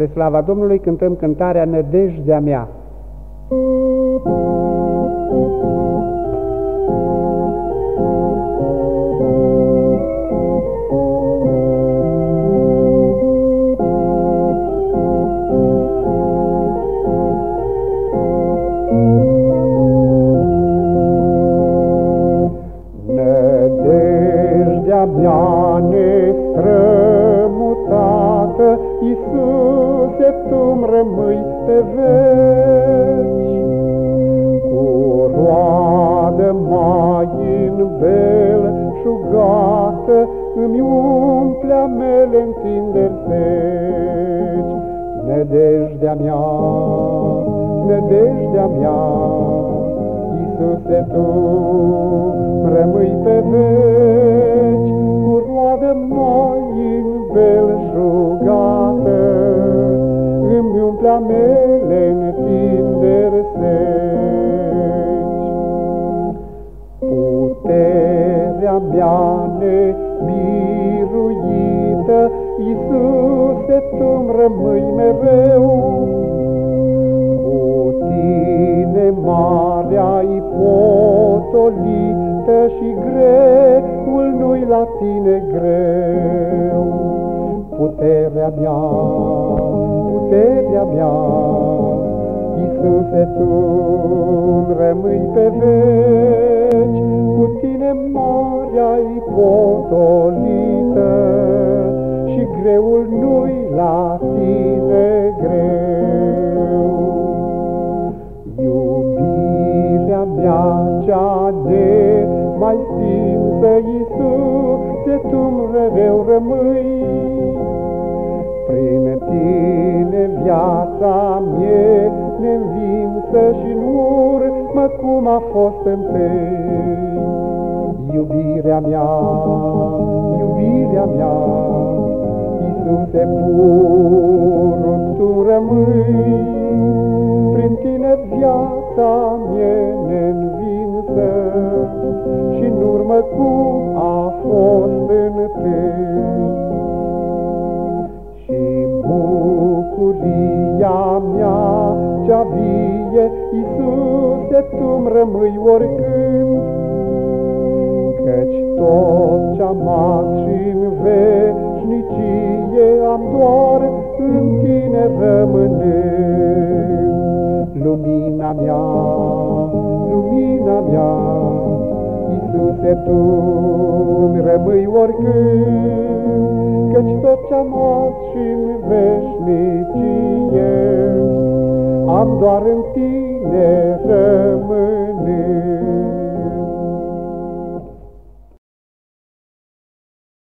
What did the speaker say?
Spre slava Domnului cântăm cântarea Nădejdea mea. Nădejdea mea nestrămutată, Iisuse, Tu-mi rămâi pe veci. Cu roadă mai în belșugată, Îmi umplea mele întinderi seci. Nădejdea mea, nădejdea mea, Iisuse, Tu rămâi pe veci, îmi umplea mele întinderi seci. Puterea mea nebiruită, Iisuse, Tu-mi rămâi mereu, cu Tine marea-i potolită și greul nu-i la Tine greu. Puterea mea, puterea mea, Iisuse, Tu-mi rămâi pe veci, cu Tine marea-i potolită și greul nu-i la Tine greu. Iubirea mea cea de mai stinsă, Iisuse, Tu-mi mereu rămâi. Viața mie neînvinsă și în urmă cum a fost întâi. Iubirea mea, iubirea mea, Iisuse pur, Tu rămâi, prin Tine viața mie neînvinsă bucuria mea cea vie, Iisuse, Tu-mi rămâi oricând, Căci tot ce-am și-n veșnicie am doar în Tine rămânând. Lumina mea, lumina mea, Iisuse, Tu-mi rămâi oricând, Căci tot ce-am și-n veșnicie doar în Tine rămânând.